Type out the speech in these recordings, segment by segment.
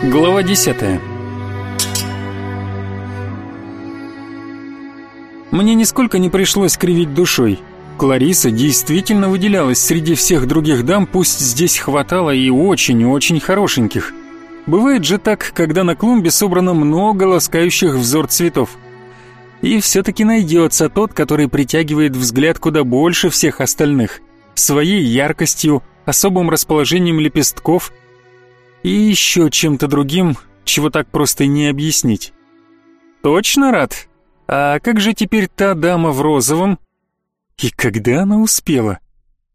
Глава 10 Мне нисколько не пришлось кривить душой. Клариса действительно выделялась среди всех других дам, пусть здесь хватало и очень-очень хорошеньких. Бывает же так, когда на клумбе собрано много ласкающих взор цветов. И все-таки найдется тот, который притягивает взгляд куда больше всех остальных. Своей яркостью, особым расположением лепестков и еще чем-то другим, чего так просто не объяснить. Точно рад? А как же теперь та дама в розовом? И когда она успела?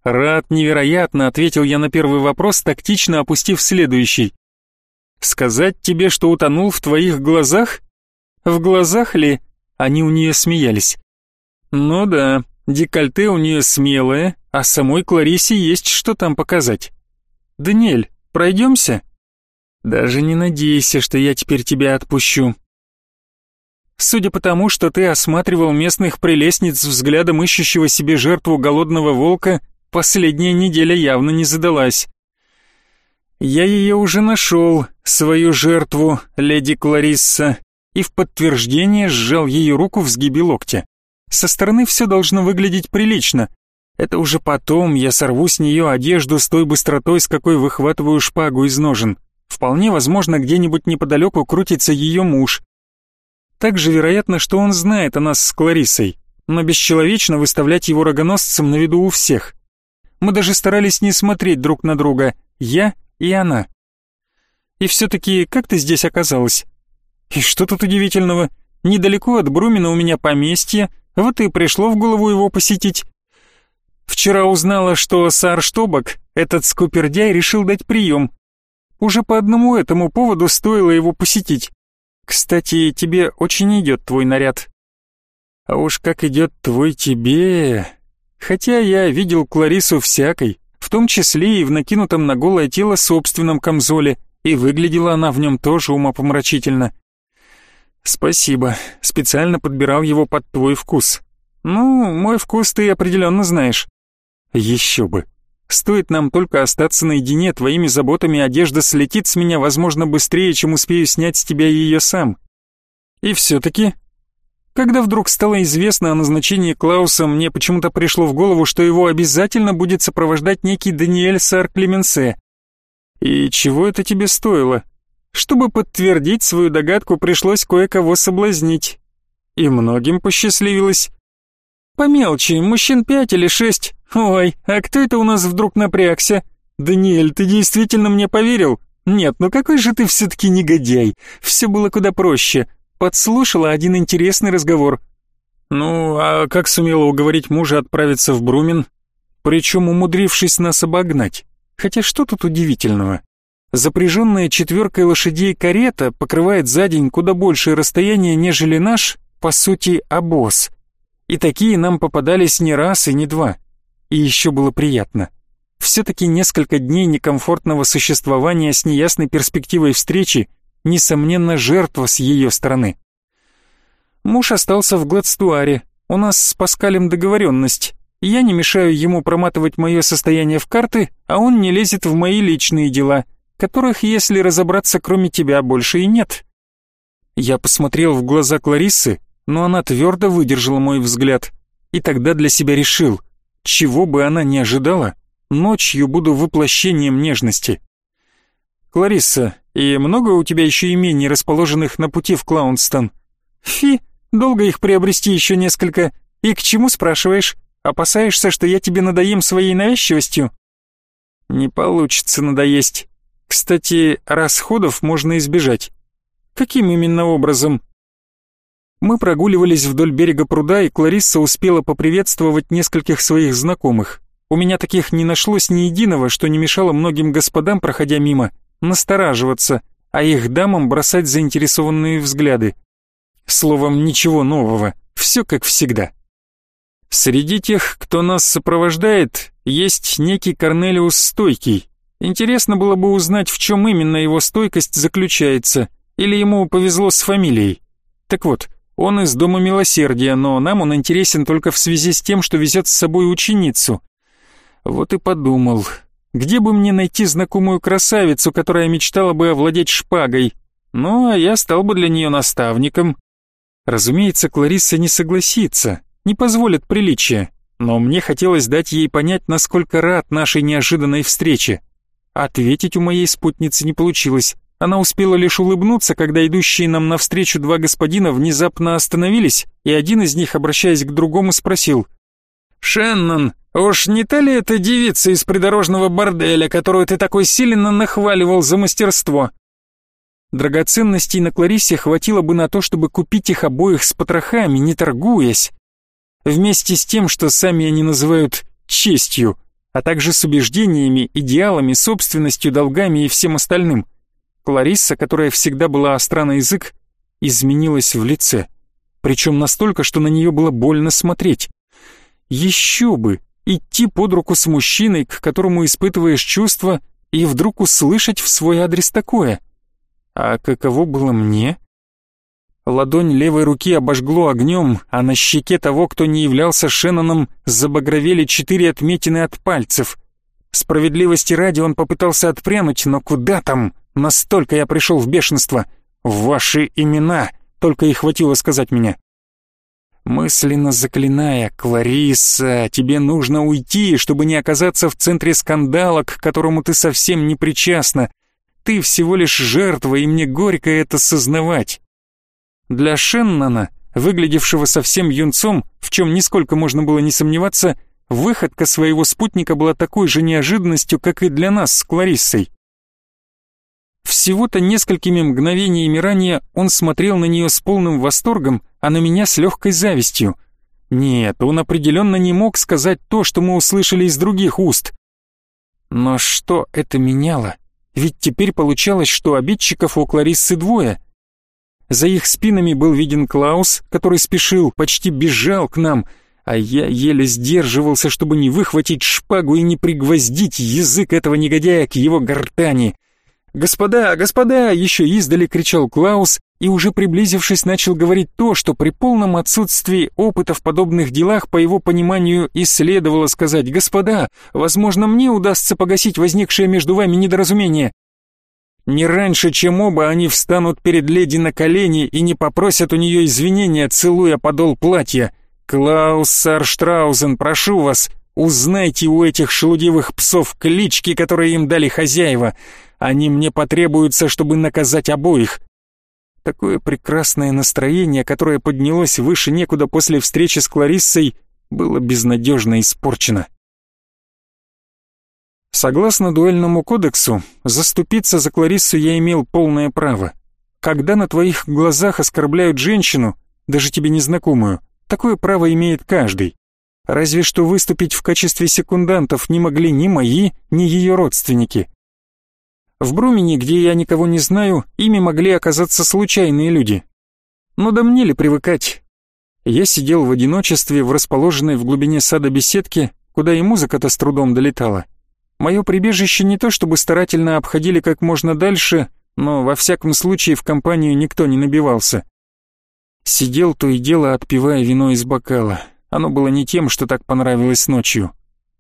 Рад невероятно, ответил я на первый вопрос, тактично опустив следующий. Сказать тебе, что утонул в твоих глазах? В глазах ли? Они у нее смеялись. Ну да, декольте у нее смелое, а самой Кларисе есть что там показать. Даниэль, пройдемся? Даже не надейся, что я теперь тебя отпущу. Судя по тому, что ты осматривал местных прелестниц взглядом ищущего себе жертву голодного волка, последняя неделя явно не задалась. Я ее уже нашел, свою жертву, леди Кларисса, и в подтверждение сжал ее руку в сгибе локтя. Со стороны все должно выглядеть прилично. Это уже потом я сорву с нее одежду с той быстротой, с какой выхватываю шпагу из ножен. Вполне возможно, где-нибудь неподалеку крутится ее муж. Также вероятно, что он знает о нас с Кларисой, но бесчеловечно выставлять его рогоносцем на виду у всех. Мы даже старались не смотреть друг на друга, я и она. И все-таки, как ты здесь оказалась? И что тут удивительного? Недалеко от Брумина у меня поместье, вот и пришло в голову его посетить. Вчера узнала, что Сар Штобок, этот скупердяй, решил дать прием, уже по одному этому поводу стоило его посетить. Кстати, тебе очень идет твой наряд. А уж как идет твой тебе... Хотя я видел Кларису всякой, в том числе и в накинутом на голое тело собственном камзоле, и выглядела она в нем тоже умопомрачительно. Спасибо, специально подбирал его под твой вкус. Ну, мой вкус ты определенно знаешь. Еще бы. Стоит нам только остаться наедине, твоими заботами одежда слетит с меня, возможно, быстрее, чем успею снять с тебя ее сам. И все-таки, когда вдруг стало известно о назначении Клауса, мне почему-то пришло в голову, что его обязательно будет сопровождать некий Даниэль Сар Клеменсе. И чего это тебе стоило? Чтобы подтвердить свою догадку, пришлось кое-кого соблазнить. И многим посчастливилось. По мелочи, мужчин пять или шесть, «Ой, а кто это у нас вдруг напрягся? Даниэль, ты действительно мне поверил? Нет, ну какой же ты все-таки негодяй. Все было куда проще. Подслушала один интересный разговор. Ну, а как сумела уговорить мужа отправиться в Брумин? Причем умудрившись нас обогнать. Хотя что тут удивительного? Запряженная четверкой лошадей карета покрывает за день куда большее расстояние, нежели наш, по сути, обоз. И такие нам попадались не раз и не два. И еще было приятно. Все-таки несколько дней некомфортного существования с неясной перспективой встречи, несомненно, жертва с ее стороны. Муж остался в Гладстуаре. У нас с Паскалем договоренность. Я не мешаю ему проматывать мое состояние в карты, а он не лезет в мои личные дела, которых, если разобраться, кроме тебя больше и нет. Я посмотрел в глаза Клариссы, но она твердо выдержала мой взгляд, и тогда для себя решил — чего бы она ни ожидала, ночью буду воплощением нежности. Кларисса, и много у тебя еще имений, расположенных на пути в Клаунстон? Фи, долго их приобрести еще несколько. И к чему спрашиваешь? Опасаешься, что я тебе надоем своей навязчивостью? Не получится надоесть. Кстати, расходов можно избежать. Каким именно образом? Мы прогуливались вдоль берега пруда, и Кларисса успела поприветствовать нескольких своих знакомых. У меня таких не нашлось ни единого, что не мешало многим господам, проходя мимо, настораживаться, а их дамам бросать заинтересованные взгляды. Словом, ничего нового, все как всегда. Среди тех, кто нас сопровождает, есть некий Корнелиус Стойкий. Интересно было бы узнать, в чем именно его стойкость заключается, или ему повезло с фамилией. Так вот, он из Дома Милосердия, но нам он интересен только в связи с тем, что везет с собой ученицу. Вот и подумал, Где бы мне найти знакомую красавицу, которая мечтала бы овладеть шпагой? Ну, а я стал бы для нее наставником. Разумеется, Кларисса не согласится, не позволит приличия, но мне хотелось дать ей понять, насколько рад нашей неожиданной встрече. Ответить у моей спутницы не получилось. Она успела лишь улыбнуться, когда идущие нам навстречу два господина внезапно остановились, и один из них, обращаясь к другому, спросил. «Шеннон, уж не та ли это девица из придорожного борделя, которую ты такой сильно нахваливал за мастерство?» Драгоценностей на Кларисе хватило бы на то, чтобы купить их обоих с потрохами, не торгуясь. Вместе с тем, что сами они называют «честью», а также с убеждениями, идеалами, собственностью, долгами и всем остальным. Кларисса, которая всегда была остра на язык, изменилась в лице. Причем настолько, что на нее было больно смотреть. Еще бы, идти под руку с мужчиной, к которому испытываешь чувства, и вдруг услышать в свой адрес такое. А каково было мне? Ладонь левой руки обожгло огнем, а на щеке того, кто не являлся Шенноном, забагровели четыре отметины от пальцев. Справедливости ради он попытался отпрянуть, но куда там? Настолько я пришел в бешенство. Ваши имена, только и хватило сказать меня. Мысленно заклиная, «Клариса, тебе нужно уйти, чтобы не оказаться в центре скандала, к которому ты совсем не причастна. Ты всего лишь жертва, и мне горько это сознавать». Для Шеннона, выглядевшего совсем юнцом, в чем нисколько можно было не сомневаться, выходка своего спутника была такой же неожиданностью, как и для нас с Клариссой. Всего-то несколькими мгновениями ранее он смотрел на нее с полным восторгом, а на меня с легкой завистью. Нет, он определенно не мог сказать то, что мы услышали из других уст. Но что это меняло? Ведь теперь получалось, что обидчиков у Клариссы двое — за их спинами был виден Клаус, который спешил, почти бежал к нам, а я еле сдерживался, чтобы не выхватить шпагу и не пригвоздить язык этого негодяя к его гортани. «Господа, господа!» — еще издали кричал Клаус и уже приблизившись начал говорить то, что при полном отсутствии опыта в подобных делах, по его пониманию, и следовало сказать «Господа, возможно, мне удастся погасить возникшее между вами недоразумение. Не раньше, чем оба они встанут перед леди на колени и не попросят у нее извинения, целуя подол платья. Клаус Сарштраузен, прошу вас, узнайте у этих шелудивых псов клички, которые им дали хозяева. Они мне потребуются, чтобы наказать обоих. Такое прекрасное настроение, которое поднялось выше некуда после встречи с Клариссой, было безнадежно испорчено. Согласно дуэльному кодексу, заступиться за Клариссу я имел полное право. Когда на твоих глазах оскорбляют женщину, даже тебе незнакомую, такое право имеет каждый. Разве что выступить в качестве секундантов не могли ни мои, ни ее родственники. В Брумене, где я никого не знаю, ими могли оказаться случайные люди. Но да мне ли привыкать? Я сидел в одиночестве в расположенной в глубине сада беседке, куда и музыка-то с трудом долетала. Мое прибежище не то чтобы старательно обходили как можно дальше, но во всяком случае в компанию никто не набивался. Сидел то и дело, отпивая вино из бокала. Оно было не тем, что так понравилось ночью.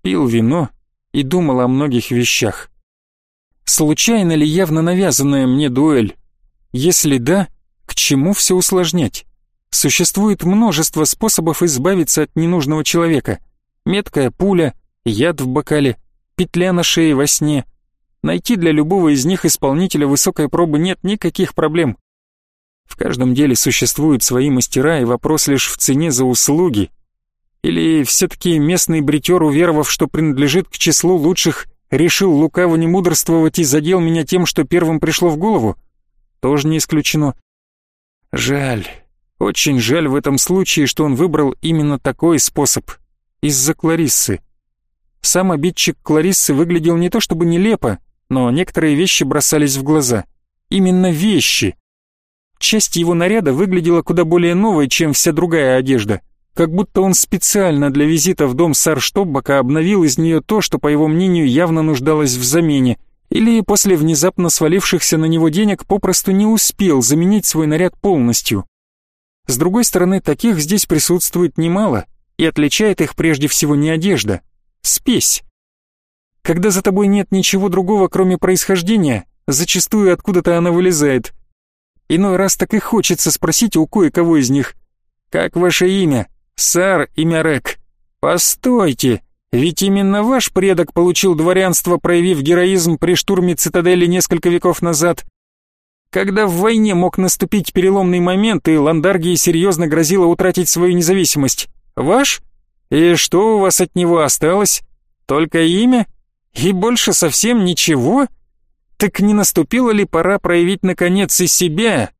Пил вино и думал о многих вещах. Случайно ли явно навязанная мне дуэль? Если да, к чему все усложнять? Существует множество способов избавиться от ненужного человека. Меткая пуля, яд в бокале, петля на шее во сне. Найти для любого из них исполнителя высокой пробы нет никаких проблем. В каждом деле существуют свои мастера, и вопрос лишь в цене за услуги. Или все-таки местный бритер, уверовав, что принадлежит к числу лучших, решил лукаво не мудрствовать и задел меня тем, что первым пришло в голову? Тоже не исключено. Жаль, очень жаль в этом случае, что он выбрал именно такой способ. Из-за Клариссы. Сам обидчик Клариссы выглядел не то чтобы нелепо, но некоторые вещи бросались в глаза. Именно вещи. Часть его наряда выглядела куда более новой, чем вся другая одежда. Как будто он специально для визита в дом Сарштоббака обновил из нее то, что, по его мнению, явно нуждалось в замене, или после внезапно свалившихся на него денег попросту не успел заменить свой наряд полностью. С другой стороны, таких здесь присутствует немало, и отличает их прежде всего не одежда, Спесь. Когда за тобой нет ничего другого, кроме происхождения, зачастую откуда-то она вылезает. Иной раз так и хочется спросить у кое-кого из них. «Как ваше имя?» «Сар Имярек». «Постойте, ведь именно ваш предок получил дворянство, проявив героизм при штурме цитадели несколько веков назад. Когда в войне мог наступить переломный момент, и Ландаргии серьезно грозило утратить свою независимость. Ваш? И что у вас от него осталось? Только имя? И больше совсем ничего? Так не наступила ли пора проявить наконец и себя?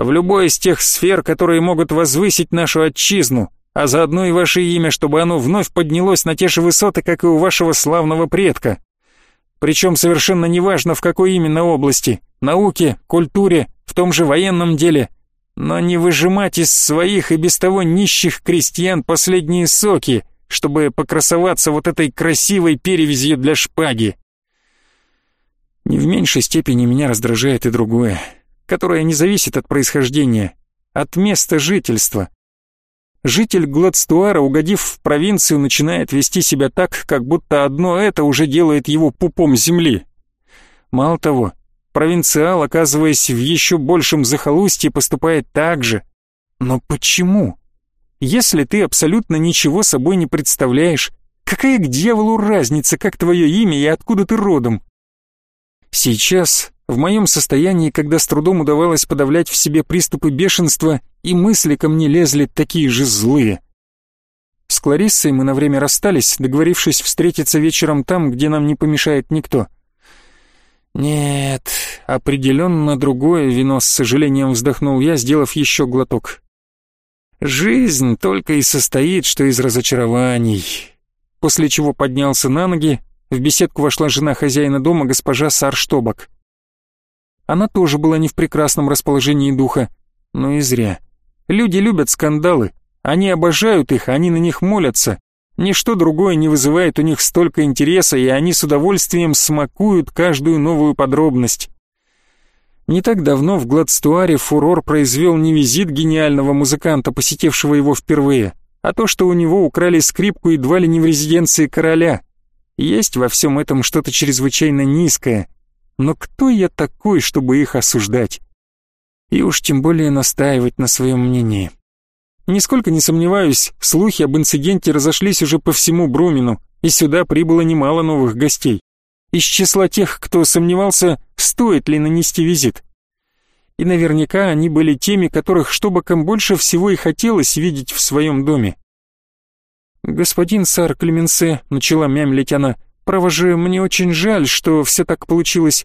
В любой из тех сфер, которые могут возвысить нашу отчизну, а заодно и ваше имя, чтобы оно вновь поднялось на те же высоты, как и у вашего славного предка. Причем совершенно неважно, в какой именно области, науке, культуре, в том же военном деле, но не выжимать из своих и без того нищих крестьян последние соки, чтобы покрасоваться вот этой красивой перевязью для шпаги. Не в меньшей степени меня раздражает и другое, которое не зависит от происхождения, от места жительства. Житель Гладстуара, угодив в провинцию, начинает вести себя так, как будто одно это уже делает его пупом земли. Мало того, провинциал, оказываясь в еще большем захолустье, поступает так же. Но почему? Если ты абсолютно ничего собой не представляешь, какая к дьяволу разница, как твое имя и откуда ты родом? Сейчас, в моем состоянии, когда с трудом удавалось подавлять в себе приступы бешенства, и мысли ко мне лезли такие же злые. С Клариссой мы на время расстались, договорившись встретиться вечером там, где нам не помешает никто. Нет, определенно другое вино, с сожалением вздохнул я, сделав еще глоток. Жизнь только и состоит, что из разочарований. После чего поднялся на ноги, в беседку вошла жена хозяина дома, госпожа Сарштобак. Она тоже была не в прекрасном расположении духа, но и зря. Люди любят скандалы, они обожают их, они на них молятся. Ничто другое не вызывает у них столько интереса, и они с удовольствием смакуют каждую новую подробность. Не так давно в Гладстуаре фурор произвел не визит гениального музыканта, посетившего его впервые, а то, что у него украли скрипку едва ли не в резиденции короля. Есть во всем этом что-то чрезвычайно низкое. Но кто я такой, чтобы их осуждать? И уж тем более настаивать на своем мнении. Нисколько не сомневаюсь, слухи об инциденте разошлись уже по всему Брумину, и сюда прибыло немало новых гостей. Из числа тех, кто сомневался, стоит ли нанести визит. И наверняка они были теми, которых Штобакам больше всего и хотелось видеть в своем доме. «Господин сар Клеменсе», — начала мямлить она, — «право же, мне очень жаль, что все так получилось».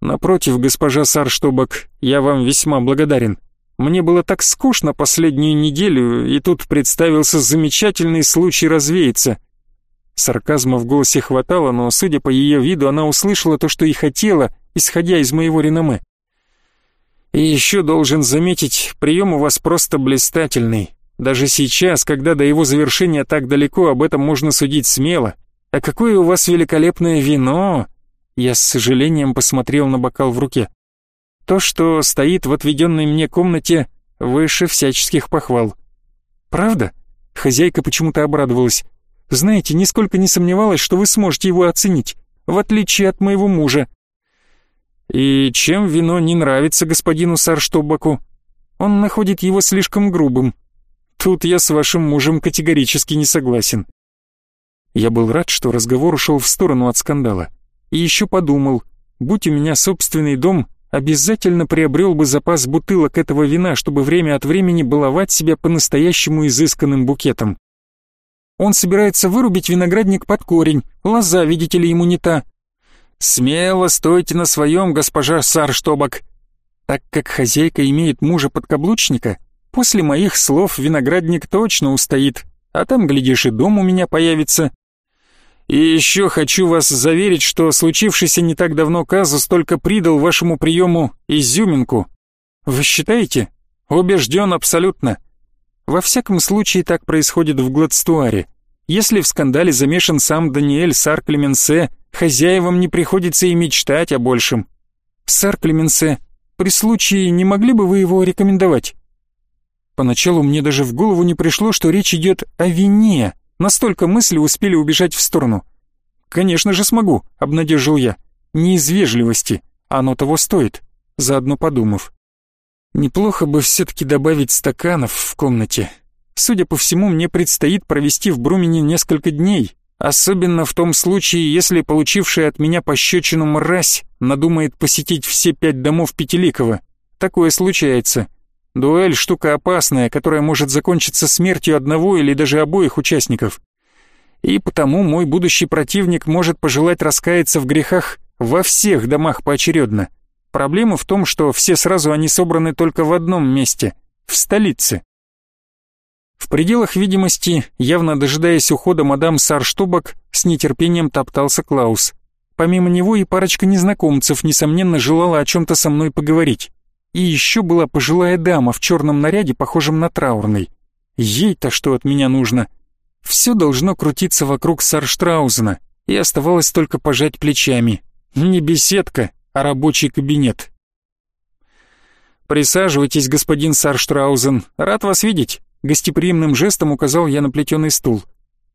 «Напротив, госпожа Сарштобак, я вам весьма благодарен. Мне было так скучно последнюю неделю, и тут представился замечательный случай развеяться». Сарказма в голосе хватало, но, судя по ее виду, она услышала то, что и хотела, исходя из моего реноме. «И еще должен заметить, прием у вас просто блистательный. Даже сейчас, когда до его завершения так далеко, об этом можно судить смело. А какое у вас великолепное вино!» Я с сожалением посмотрел на бокал в руке. То, что стоит в отведенной мне комнате, выше всяческих похвал. «Правда?» Хозяйка почему-то обрадовалась. «Знаете, нисколько не сомневалась, что вы сможете его оценить, в отличие от моего мужа». «И чем вино не нравится господину Сарштобаку?» «Он находит его слишком грубым», Тут я с вашим мужем категорически не согласен. Я был рад, что разговор ушел в сторону от скандала. И еще подумал, будь у меня собственный дом, обязательно приобрел бы запас бутылок этого вина, чтобы время от времени баловать себя по-настоящему изысканным букетом. Он собирается вырубить виноградник под корень, лоза, видите ли, ему не та. Смело стойте на своем, госпожа Сарштобак. Так как хозяйка имеет мужа-подкаблучника, После моих слов виноградник точно устоит, а там, глядишь, и дом у меня появится. И еще хочу вас заверить, что случившийся не так давно казус только придал вашему приему изюминку. Вы считаете? Убежден абсолютно. Во всяком случае так происходит в Гладстуаре. Если в скандале замешан сам Даниэль Сар Клеменсе, хозяевам не приходится и мечтать о большем. Сар Клеменсе, при случае не могли бы вы его рекомендовать? Поначалу мне даже в голову не пришло, что речь идет о вине. Настолько мысли успели убежать в сторону. конечно же смогу», — обнадежил я. «Не из вежливости, оно того стоит», заодно подумав. Неплохо бы все-таки добавить стаканов в комнате. Судя по всему, мне предстоит провести в Брумене несколько дней, особенно в том случае, если получившая от меня пощечину мразь надумает посетить все пять домов Пятиликова. Такое случается. Дуэль — штука опасная, которая может закончиться смертью одного или даже обоих участников. И потому мой будущий противник может пожелать раскаяться в грехах во всех домах поочередно. Проблема в том, что все сразу они собраны только в одном месте — в столице. В пределах видимости, явно дожидаясь ухода мадам Сарштубок, с нетерпением топтался Клаус. Помимо него и парочка незнакомцев, несомненно, желала о чем-то со мной поговорить. И еще была пожилая дама в черном наряде, похожем на траурный. Ей-то что от меня нужно? Все должно крутиться вокруг Сарштраузена, и оставалось только пожать плечами. Не беседка, а рабочий кабинет. «Присаживайтесь, господин Сарштраузен, рад вас видеть», гостеприимным жестом указал я на плетеный стул.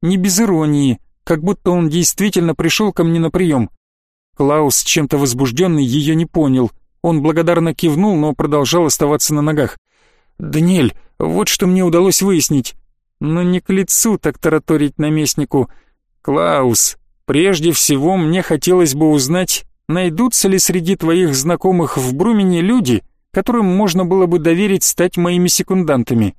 Не без иронии, как будто он действительно пришел ко мне на прием. Клаус, чем-то возбужденный, ее не понял. Он благодарно кивнул, но продолжал оставаться на ногах. «Даниэль, вот что мне удалось выяснить. Но не к лицу так тараторить наместнику. Клаус, прежде всего мне хотелось бы узнать, найдутся ли среди твоих знакомых в Брумене люди, которым можно было бы доверить стать моими секундантами.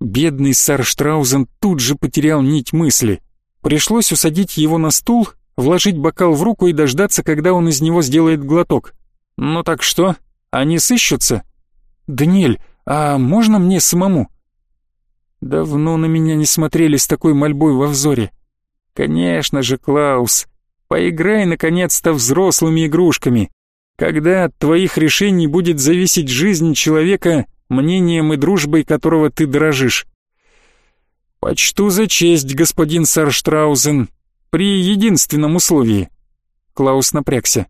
Бедный сэр Штраузен тут же потерял нить мысли. Пришлось усадить его на стул, вложить бокал в руку и дождаться, когда он из него сделает глоток. «Ну так что, они сыщутся?» «Даниэль, а можно мне самому?» Давно на меня не смотрели с такой мольбой во взоре. «Конечно же, Клаус, Поиграй, наконец-то, взрослыми игрушками. Когда от твоих решений будет зависеть жизнь человека, мнением и дружбой которого ты дрожишь. Почту за честь, господин Сарштраузен, при единственном условии. Клаус напрягся.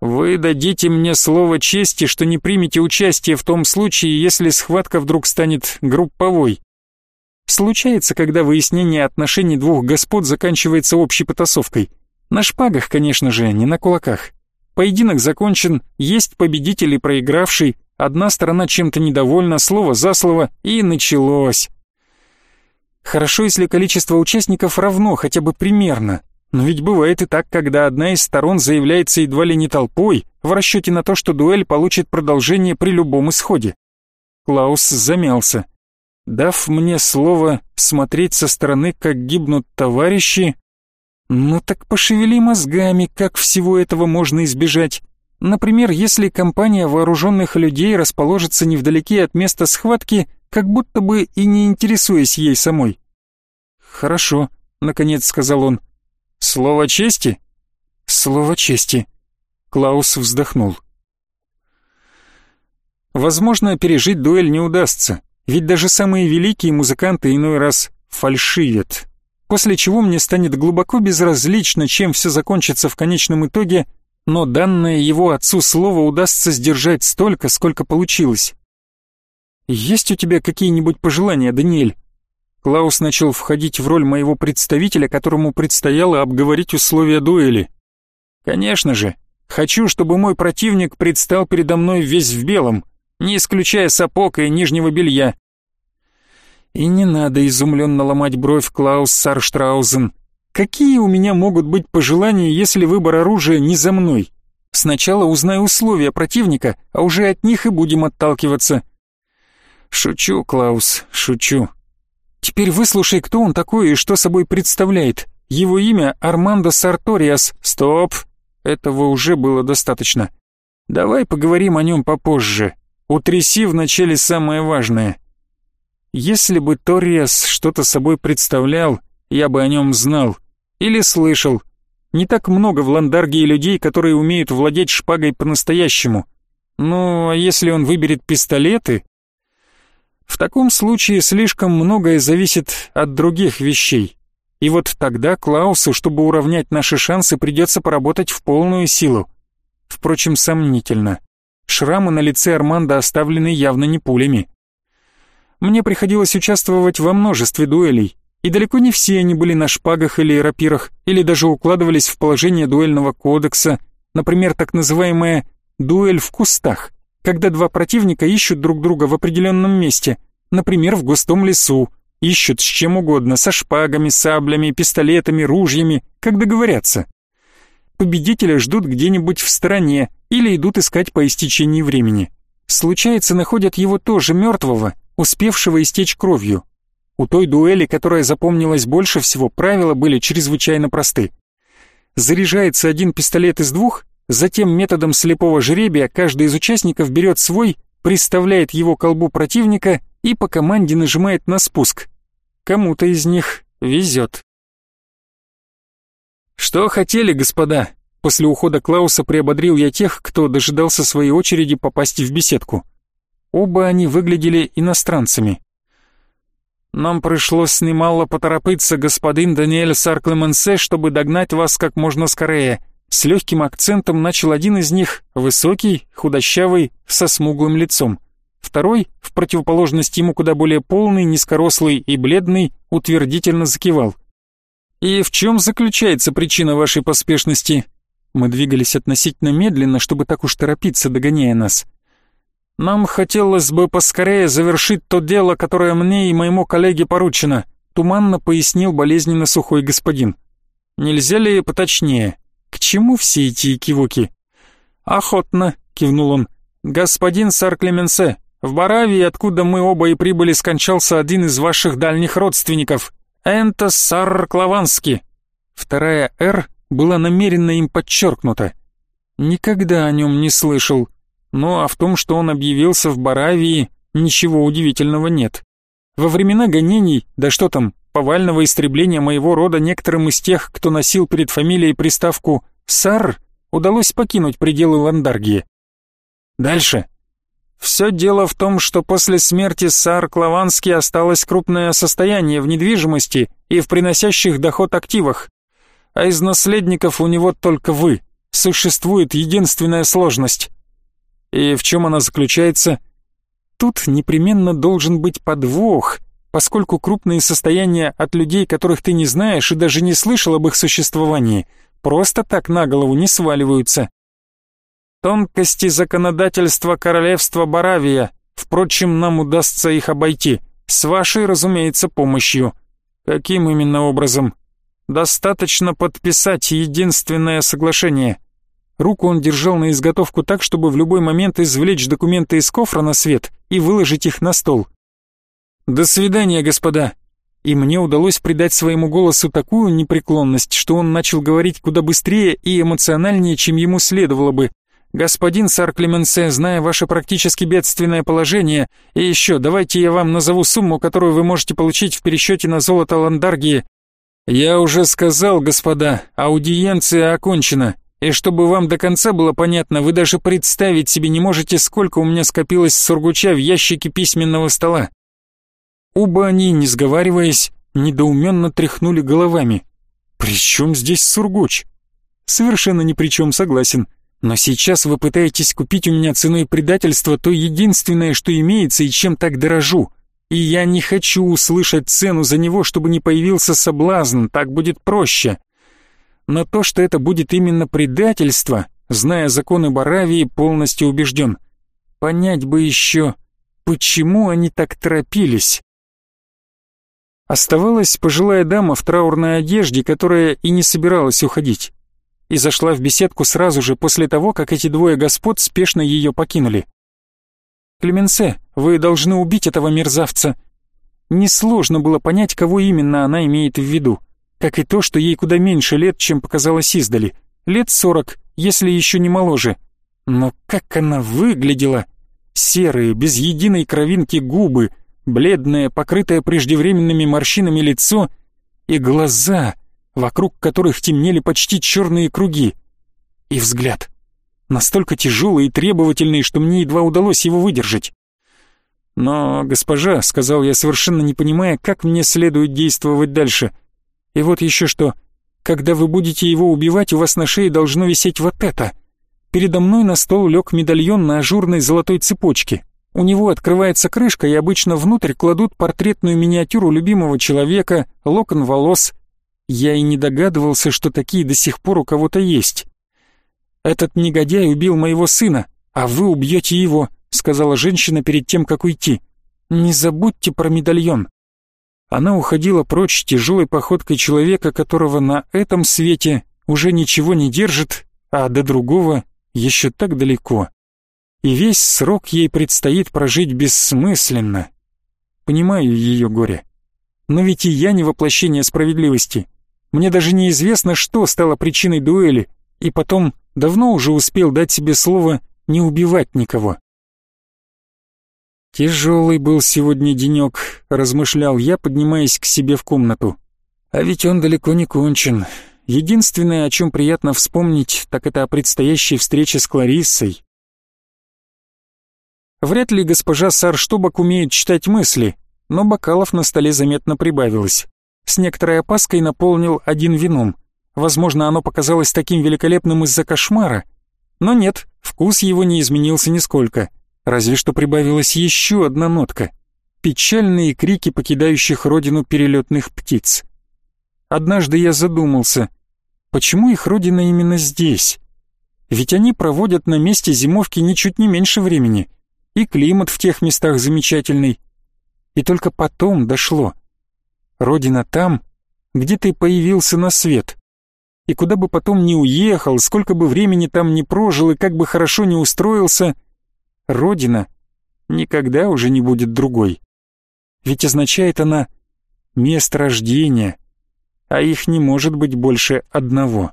Вы дадите мне слово чести, что не примете участие в том случае, если схватка вдруг станет групповой. Случается, когда выяснение отношений двух господ заканчивается общей потасовкой. На шпагах, конечно же, не на кулаках. Поединок закончен, есть победитель и проигравший, одна сторона чем-то недовольна, слово за слово, и началось. Хорошо, если количество участников равно, хотя бы примерно. Но ведь бывает и так, когда одна из сторон заявляется едва ли не толпой, в расчете на то, что дуэль получит продолжение при любом исходе. Клаус замялся. Дав мне слово смотреть со стороны, как гибнут товарищи, ну так пошевели мозгами, как всего этого можно избежать. Например, если компания вооруженных людей расположится невдалеке от места схватки, как будто бы и не интересуясь ей самой. «Хорошо», — наконец сказал он. «Слово чести?» «Слово чести». Клаус вздохнул. Возможно, пережить дуэль не удастся, ведь даже самые великие музыканты иной раз фальшивят после чего мне станет глубоко безразлично, чем все закончится в конечном итоге, но данное его отцу слово удастся сдержать столько, сколько получилось. «Есть у тебя какие-нибудь пожелания, Даниэль?» Клаус начал входить в роль моего представителя, которому предстояло обговорить условия дуэли. «Конечно же, хочу, чтобы мой противник предстал передо мной весь в белом, не исключая сапог и нижнего белья. И не надо изумленно ломать бровь Клаус Сарштраузен. Какие у меня могут быть пожелания, если выбор оружия не за мной? Сначала узнай условия противника, а уже от них и будем отталкиваться. Шучу, Клаус, шучу. Теперь выслушай, кто он такой и что собой представляет. Его имя Армандо Сарториас. Стоп! Этого уже было достаточно. Давай поговорим о нем попозже. Утряси вначале самое важное. Если бы Торриас что-то собой представлял, я бы о нем знал. Или слышал. Не так много в Ландарге людей, которые умеют владеть шпагой по-настоящему. Ну, а если он выберет пистолеты? В таком случае слишком многое зависит от других вещей. И вот тогда Клаусу, чтобы уравнять наши шансы, придется поработать в полную силу. Впрочем, сомнительно. Шрамы на лице Арманда оставлены явно не пулями. Мне приходилось участвовать во множестве дуэлей, И далеко не все они были на шпагах или рапирах, или даже укладывались в положение дуэльного кодекса, например, так называемая «дуэль в кустах», когда два противника ищут друг друга в определенном месте, например, в густом лесу, ищут с чем угодно, со шпагами, саблями, пистолетами, ружьями, как договорятся. Победителя ждут где-нибудь в стороне или идут искать по истечении времени. Случается, находят его тоже мертвого, успевшего истечь кровью. У той дуэли, которая запомнилась больше всего, правила были чрезвычайно просты. Заряжается один пистолет из двух, затем методом слепого жребия каждый из участников берет свой, приставляет его к колбу противника и по команде нажимает на спуск. Кому-то из них везет. «Что хотели, господа?» После ухода Клауса приободрил я тех, кто дожидался своей очереди попасть в беседку. Оба они выглядели иностранцами. «Нам пришлось немало поторопиться, господин Даниэль Сарклеменсе, чтобы догнать вас как можно скорее», с легким акцентом начал один из них, высокий, худощавый, со смуглым лицом. Второй, в противоположность ему куда более полный, низкорослый и бледный, утвердительно закивал. «И в чем заключается причина вашей поспешности?» Мы двигались относительно медленно, чтобы так уж торопиться, догоняя нас. «Нам хотелось бы поскорее завершить то дело, которое мне и моему коллеге поручено», туманно пояснил болезненно сухой господин. «Нельзя ли поточнее? Чему все эти кивоки?» «Охотно», — кивнул он. «Господин сар Клеменсе, в Баравии, откуда мы оба и прибыли, скончался один из ваших дальних родственников, Энтос сар Клавански». Вторая «Р» была намеренно им подчеркнута. Никогда о нем не слышал. Ну а в том, что он объявился в Баравии, ничего удивительного нет. Во времена гонений, да что там, повального истребления моего рода некоторым из тех, кто носил перед фамилией приставку «Сар», удалось покинуть пределы Ландаргии. Дальше. Все дело в том, что после смерти Сар Клавански осталось крупное состояние в недвижимости и в приносящих доход активах а из наследников у него только вы. Существует единственная сложность. И в чем она заключается? Тут непременно должен быть подвох, поскольку крупные состояния от людей, которых ты не знаешь и даже не слышал об их существовании, просто так на голову не сваливаются. Тонкости законодательства королевства Баравия, впрочем, нам удастся их обойти, с вашей, разумеется, помощью. Каким именно образом? Достаточно подписать единственное соглашение. Руку он держал на изготовку так, чтобы в любой момент извлечь документы из кофра на свет и выложить их на стол. «До свидания, господа!» И мне удалось придать своему голосу такую непреклонность, что он начал говорить куда быстрее и эмоциональнее, чем ему следовало бы. «Господин сар Клеменсе, зная ваше практически бедственное положение, и еще давайте я вам назову сумму, которую вы можете получить в пересчете на золото Ландаргии, «Я уже сказал, господа, аудиенция окончена, и чтобы вам до конца было понятно, вы даже представить себе не можете, сколько у меня скопилось сургуча в ящике письменного стола». Оба они, не сговариваясь, недоуменно тряхнули головами. «При чем здесь сургуч?» «Совершенно ни при чем, согласен. Но сейчас вы пытаетесь купить у меня ценой предательства то единственное, что имеется и чем так дорожу и я не хочу услышать цену за него, чтобы не появился соблазн, так будет проще. Но то, что это будет именно предательство, зная законы Баравии, полностью убежден. Понять бы еще, почему они так торопились. Оставалась пожилая дама в траурной одежде, которая и не собиралась уходить. И зашла в беседку сразу же после того, как эти двое господ спешно ее покинули. «Клеменсе, вы должны убить этого мерзавца». Несложно было понять, кого именно она имеет в виду, как и то, что ей куда меньше лет, чем показалось издали. Лет сорок, если еще не моложе. Но как она выглядела! Серые, без единой кровинки губы, бледное, покрытое преждевременными морщинами лицо и глаза, вокруг которых темнели почти черные круги. И взгляд настолько тяжелый и требовательный, что мне едва удалось его выдержать. «Но, госпожа», — сказал я, совершенно не понимая, как мне следует действовать дальше. «И вот еще что. Когда вы будете его убивать, у вас на шее должно висеть вот это». Передо мной на стол лег медальон на ажурной золотой цепочке. У него открывается крышка, и обычно внутрь кладут портретную миниатюру любимого человека, локон волос. Я и не догадывался, что такие до сих пор у кого-то есть. «Этот негодяй убил моего сына, а вы убьете его», сказала женщина перед тем, как уйти. «Не забудьте про медальон». Она уходила прочь тяжелой походкой человека, которого на этом свете уже ничего не держит, а до другого еще так далеко. И весь срок ей предстоит прожить бессмысленно. Понимаю ее горе. Но ведь и я не воплощение справедливости. Мне даже неизвестно, что стало причиной дуэли, и потом давно уже успел дать себе слово не убивать никого. «Тяжелый был сегодня денек», — размышлял я, поднимаясь к себе в комнату. «А ведь он далеко не кончен. Единственное, о чем приятно вспомнить, так это о предстоящей встрече с Клариссой. Вряд ли госпожа Сарштубак умеет читать мысли, но бокалов на столе заметно прибавилось. С некоторой опаской наполнил один вином. Возможно, оно показалось таким великолепным из-за кошмара. Но нет, вкус его не изменился нисколько. Разве что прибавилась еще одна нотка — печальные крики покидающих родину перелетных птиц. Однажды я задумался, почему их родина именно здесь? Ведь они проводят на месте зимовки ничуть не меньше времени, и климат в тех местах замечательный. И только потом дошло. Родина там, где ты появился на свет. И куда бы потом ни уехал, сколько бы времени там ни прожил и как бы хорошо не устроился — Родина никогда уже не будет другой. Ведь означает она место рождения, а их не может быть больше одного.